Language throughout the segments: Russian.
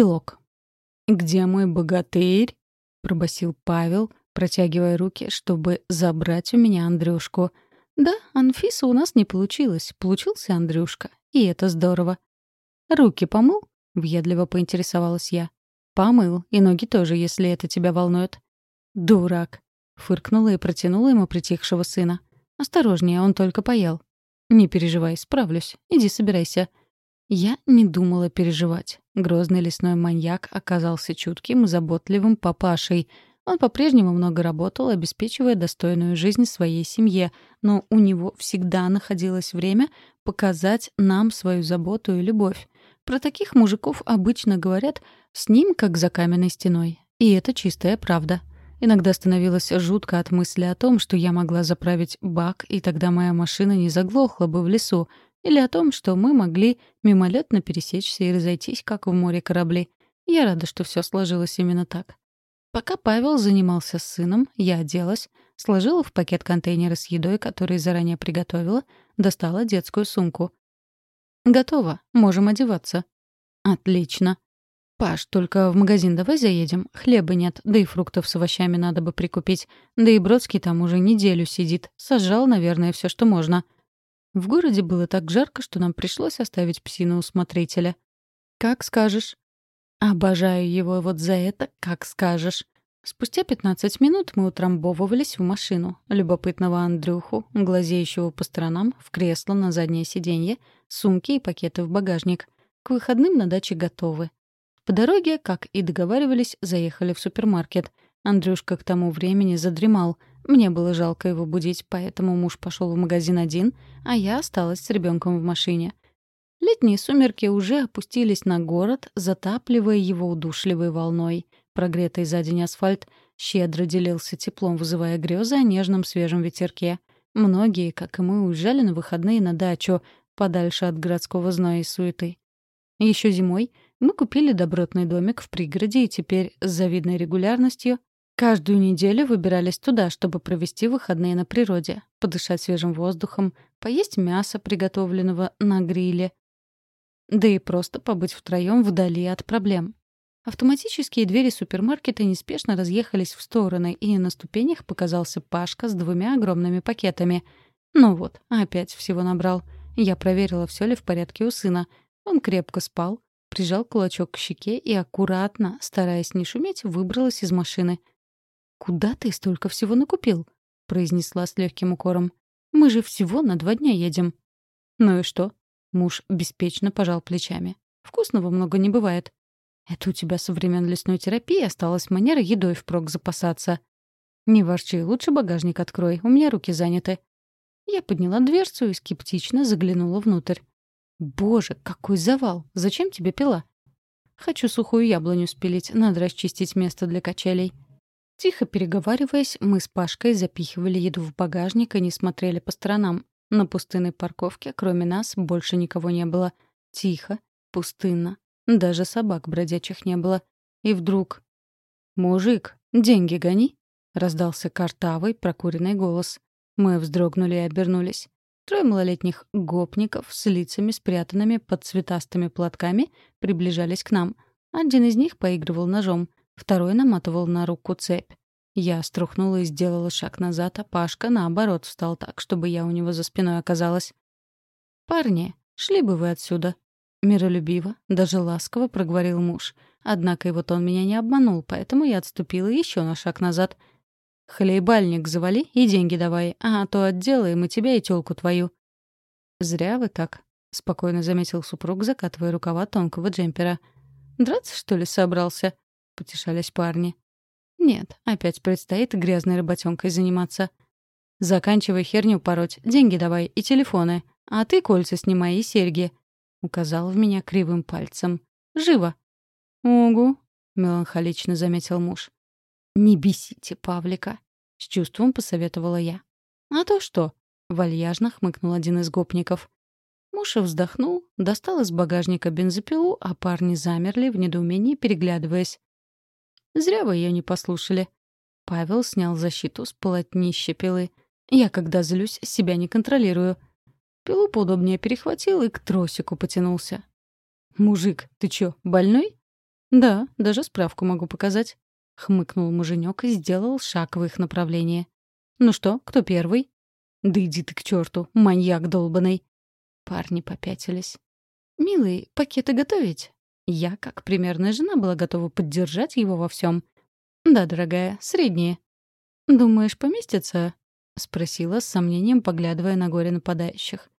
Эпилог. «Где мой богатырь?» — пробасил Павел, протягивая руки, чтобы забрать у меня Андрюшку. «Да, Анфиса у нас не получилось. Получился Андрюшка. И это здорово». «Руки помыл?» — въедливо поинтересовалась я. «Помыл. И ноги тоже, если это тебя волнует». «Дурак!» — фыркнула и протянула ему притихшего сына. «Осторожнее, он только поел». «Не переживай, справлюсь. Иди собирайся». Я не думала переживать. Грозный лесной маньяк оказался чутким и заботливым папашей. Он по-прежнему много работал, обеспечивая достойную жизнь своей семье, но у него всегда находилось время показать нам свою заботу и любовь. Про таких мужиков обычно говорят «с ним, как за каменной стеной». И это чистая правда. Иногда становилось жутко от мысли о том, что я могла заправить бак, и тогда моя машина не заглохла бы в лесу, или о том, что мы могли мимолетно пересечься и разойтись, как в море корабли. Я рада, что все сложилось именно так. Пока Павел занимался с сыном, я оделась, сложила в пакет контейнеры с едой, которые заранее приготовила, достала детскую сумку. «Готово. Можем одеваться». «Отлично. Паш, только в магазин давай заедем. Хлеба нет, да и фруктов с овощами надо бы прикупить. Да и Бродский там уже неделю сидит. Сожрал, наверное, все, что можно». В городе было так жарко, что нам пришлось оставить псину у смотрителя. «Как скажешь». Обожаю его вот за это, как скажешь. Спустя 15 минут мы утрамбовывались в машину. Любопытного Андрюху, глазеющего по сторонам, в кресло на заднее сиденье, сумки и пакеты в багажник. К выходным на даче готовы. По дороге, как и договаривались, заехали в супермаркет. Андрюшка к тому времени задремал — мне было жалко его будить, поэтому муж пошел в магазин один, а я осталась с ребенком в машине. Летние сумерки уже опустились на город, затапливая его удушливой волной. Прогретый за день асфальт щедро делился теплом, вызывая грезы о нежном свежем ветерке. Многие, как и мы, уезжали на выходные на дачу, подальше от городского зноя и суеты. Еще зимой мы купили добротный домик в пригороде и теперь с завидной регулярностью Каждую неделю выбирались туда, чтобы провести выходные на природе, подышать свежим воздухом, поесть мясо, приготовленного на гриле, да и просто побыть втроем вдали от проблем. Автоматические двери супермаркета неспешно разъехались в стороны, и на ступенях показался Пашка с двумя огромными пакетами. Ну вот, опять всего набрал. Я проверила, все ли в порядке у сына. Он крепко спал, прижал кулачок к щеке и аккуратно, стараясь не шуметь, выбралась из машины — «Куда ты столько всего накупил?» — произнесла с легким укором. «Мы же всего на два дня едем». «Ну и что?» — муж беспечно пожал плечами. «Вкусного много не бывает». «Это у тебя со времен лесной терапии осталась манера едой впрок запасаться». «Не ворчи, лучше багажник открой, у меня руки заняты». Я подняла дверцу и скептично заглянула внутрь. «Боже, какой завал! Зачем тебе пила?» «Хочу сухую яблоню спилить, надо расчистить место для качелей». Тихо переговариваясь, мы с Пашкой запихивали еду в багажник и не смотрели по сторонам. На пустынной парковке, кроме нас, больше никого не было. Тихо, пустынно. Даже собак бродячих не было. И вдруг... «Мужик, деньги гони!» — раздался картавый, прокуренный голос. Мы вздрогнули и обернулись. Трое малолетних гопников с лицами, спрятанными под цветастыми платками, приближались к нам. Один из них поигрывал ножом — Второй наматывал на руку цепь. Я струхнула и сделала шаг назад, а Пашка, наоборот, встал так, чтобы я у него за спиной оказалась. «Парни, шли бы вы отсюда», — миролюбиво, даже ласково проговорил муж. Однако и вот он меня не обманул, поэтому я отступила еще на шаг назад. «Хлебальник завали и деньги давай, а то отделаем и тебя, и тёлку твою». «Зря вы так», — спокойно заметил супруг, закатывая рукава тонкого джемпера. «Драться, что ли, собрался?» Потешались парни. «Нет, опять предстоит грязной работенкой заниматься. Заканчивай херню пороть, деньги давай и телефоны, а ты кольца снимай и серьги», — указал в меня кривым пальцем. «Живо!» «Угу», — меланхолично заметил муж. «Не бесите Павлика», — с чувством посоветовала я. «А то что?» — вальяжно хмыкнул один из гопников. Муж вздохнул, достал из багажника бензопилу, а парни замерли в недоумении, переглядываясь. Зря вы ее не послушали. Павел снял защиту с полотнища пилы. Я, когда злюсь, себя не контролирую. Пилу поудобнее перехватил и к тросику потянулся. «Мужик, ты чё, больной?» «Да, даже справку могу показать», — хмыкнул муженек и сделал шаг в их направлении. «Ну что, кто первый?» «Да иди ты к черту, маньяк долбанный!» Парни попятились. «Милый, пакеты готовить?» Я, как примерная жена, была готова поддержать его во всем. «Да, дорогая, средние». «Думаешь, поместится?» — спросила с сомнением, поглядывая на горе нападающих.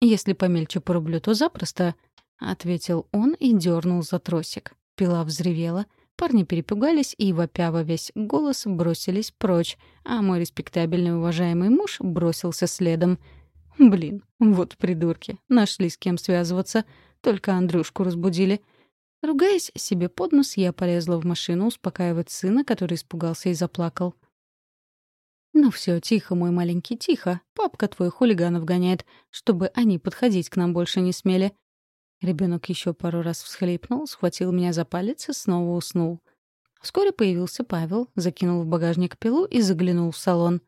«Если помельче порублю, то запросто», — ответил он и дернул за тросик. Пила взревела, парни перепугались и, вопя во весь голос, бросились прочь, а мой респектабельный уважаемый муж бросился следом. Блин, вот придурки, нашли с кем связываться, только Андрюшку разбудили. Ругаясь себе под нос, я полезла в машину успокаивать сына, который испугался и заплакал. «Ну все, тихо, мой маленький, тихо. Папка твой хулиганов гоняет, чтобы они подходить к нам больше не смели. Ребенок еще пару раз всхлипнул, схватил меня за палец и снова уснул. Вскоре появился Павел, закинул в багажник пилу и заглянул в салон.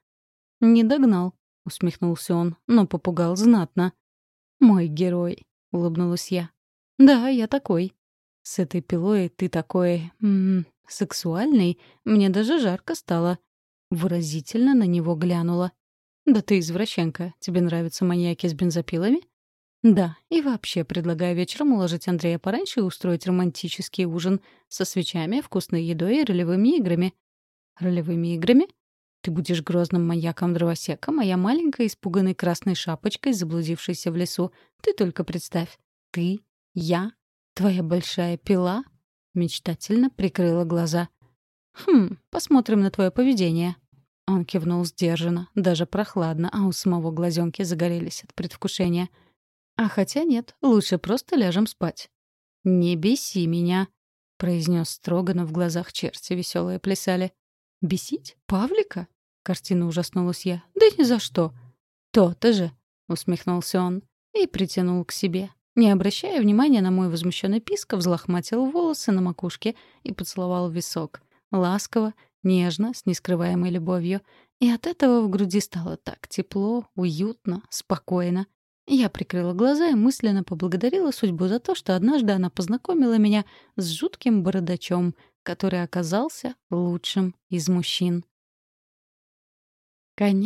«Не догнал», — усмехнулся он, но попугал знатно. «Мой герой», — улыбнулась я. «Да, я такой. С этой пилой ты такой... М -м, сексуальный. Мне даже жарко стало». Выразительно на него глянула. «Да ты извращенка. Тебе нравятся маньяки с бензопилами?» Да, и вообще предлагаю вечером уложить Андрея пораньше и устроить романтический ужин со свечами, вкусной едой и ролевыми играми. Ролевыми играми? Ты будешь грозным маньяком-дровосеком, а я маленькой испуганной красной шапочкой, заблудившейся в лесу. Ты только представь. Ты, я, твоя большая пила? Мечтательно прикрыла глаза. Хм, посмотрим на твое поведение. Он кивнул сдержанно, даже прохладно, а у самого глазенки загорелись от предвкушения — а хотя нет, лучше просто ляжем спать. «Не беси меня», — произнес строго, но в глазах черти веселые плясали. «Бесить? Павлика?» — картина ужаснулась я. «Да ни за что!» «То-то же!» — усмехнулся он и притянул к себе. Не обращая внимания на мой возмущенный писк, взлохматил волосы на макушке и поцеловал висок. Ласково, нежно, с нескрываемой любовью. И от этого в груди стало так тепло, уютно, спокойно. Я прикрыла глаза и мысленно поблагодарила судьбу за то, что однажды она познакомила меня с жутким бородачом, который оказался лучшим из мужчин. Конец